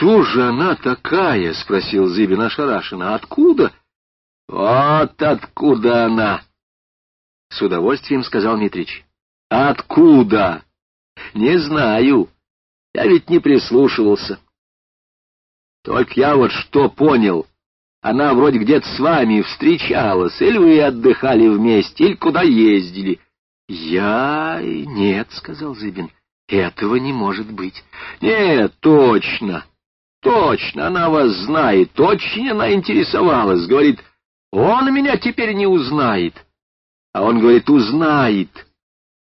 кто же она такая? — спросил Зыбин ошарашенно. — Откуда? — Вот откуда она! — с удовольствием сказал Митрич. — Откуда? — Не знаю. Я ведь не прислушивался. Только я вот что понял. Она вроде где-то с вами встречалась, или вы отдыхали вместе, или куда ездили. — Я... нет, — сказал Зыбин. — Этого не может быть. — Нет, точно. Точно, она вас знает, очень она интересовалась. Говорит, он меня теперь не узнает. А он говорит, узнает.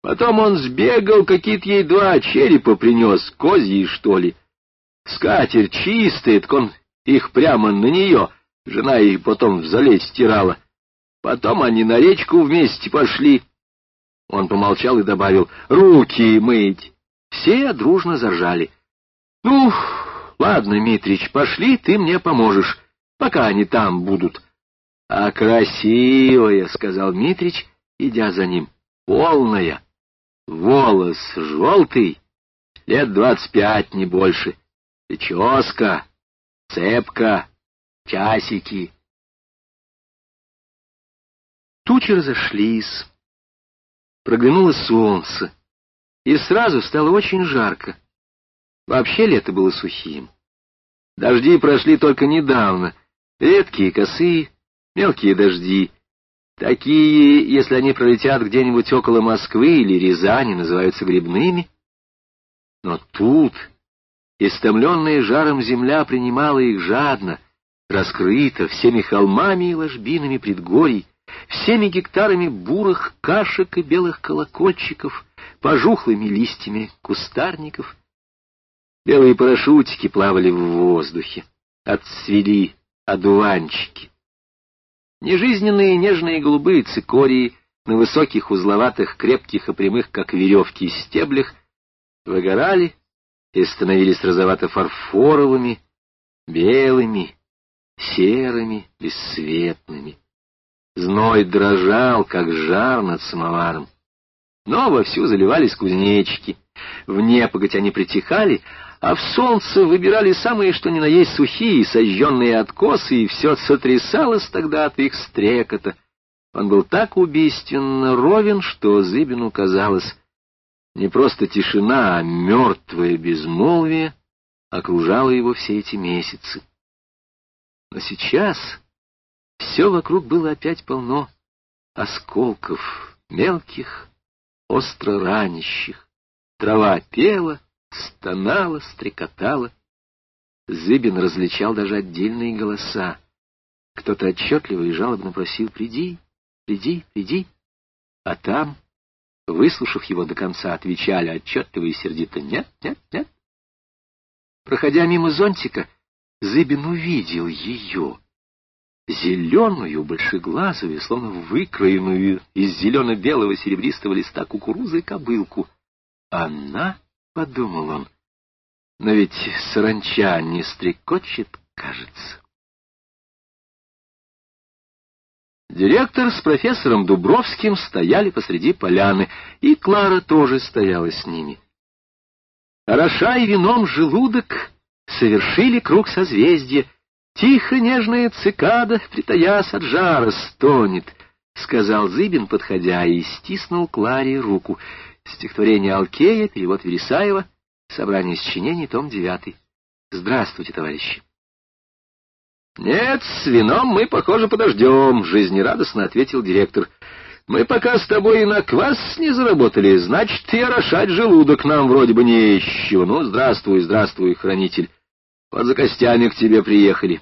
Потом он сбегал, какие-то ей два черепа принес, козьи, что ли. Скатерть чистая, так он их прямо на нее. Жена ей потом в зале стирала. Потом они на речку вместе пошли. Он помолчал и добавил, руки мыть. Все дружно заржали. Ну, Ладно, Митрич, пошли, ты мне поможешь, пока они там будут. — А красивая, — сказал Митрич, идя за ним, — полная. Волос желтый, лет двадцать пять, не больше. Прическа, цепка, часики. Тучи разошлись. Проглянуло солнце, и сразу стало очень жарко. Вообще лето было сухим. Дожди прошли только недавно. Редкие, косые, мелкие дожди. Такие, если они пролетят где-нибудь около Москвы или Рязани, называются грибными. Но тут истомленная жаром земля принимала их жадно, раскрыта всеми холмами и ложбинами предгорий, всеми гектарами бурых кашек и белых колокольчиков, пожухлыми листьями кустарников — Белые парашютики плавали в воздухе, отцвели одуванчики. Нежизненные нежные голубые цикории на высоких узловатых, крепких и прямых, как веревки, стеблях выгорали и становились розовато-фарфоровыми, белыми, серыми, бесцветными. Зной дрожал, как жар над самоваром. Но вовсю заливались кузнечики. В непогодь они притихали, а в солнце выбирали самые что ни на есть сухие, сожженные откосы, и все сотрясалось тогда от их стрекота. Он был так убийственно ровен, что Зыбину казалось, не просто тишина, а мертвое безмолвие окружало его все эти месяцы. Но сейчас все вокруг было опять полно осколков, мелких, остро ранящих. Трава пела, стонала, стрекотала. Зыбин различал даже отдельные голоса. Кто-то отчетливо и жалобно просил «Приди, приди, приди». А там, выслушав его до конца, отвечали отчетливо и сердито «Нет, нет, нет». Проходя мимо зонтика, Зыбин увидел ее, зеленую, большеглазую, словно выкроенную из зелено-белого серебристого листа кукурузы кобылку. Она — подумал он. Но ведь саранча не стрекочет, кажется. Директор с профессором Дубровским стояли посреди поляны, и Клара тоже стояла с ними. Орошай вином желудок, совершили круг созвездия. Тихо нежная цикада, притаясь от жара, стонет, — сказал Зыбин, подходя, и стиснул Кларе руку. Стихотворение Алкея, перевод Вересаева, собрание сочинений, том 9. Здравствуйте, товарищи. «Нет, с вином мы, похоже, подождем», — жизнерадостно ответил директор. «Мы пока с тобой и на квас не заработали, значит, и орошать желудок нам вроде бы не ищу. Ну, здравствуй, здравствуй, хранитель. Вот за костями к тебе приехали».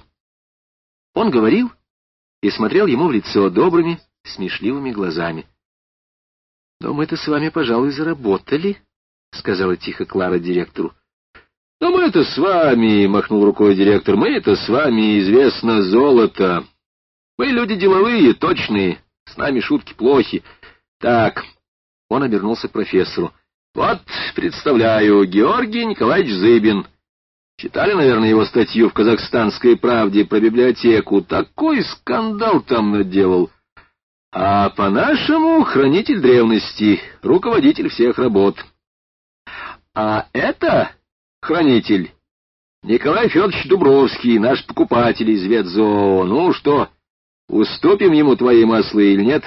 Он говорил и смотрел ему в лицо добрыми, смешливыми глазами. — Но мы-то с вами, пожалуй, заработали, — сказала тихо Клара директору. — Но мы-то с вами, — махнул рукой директор, — мы-то с вами, известно, золото. Мы люди деловые, точные, с нами шутки плохи. Так, он обернулся к профессору. Вот, представляю, Георгий Николаевич Зыбин. Читали, наверное, его статью в «Казахстанской правде» про библиотеку. Такой скандал там наделал. А по-нашему хранитель древности, руководитель всех работ. А это хранитель Николай Федорович Дубровский, наш покупатель из ветзоо. Ну что, уступим ему твои маслы или нет?»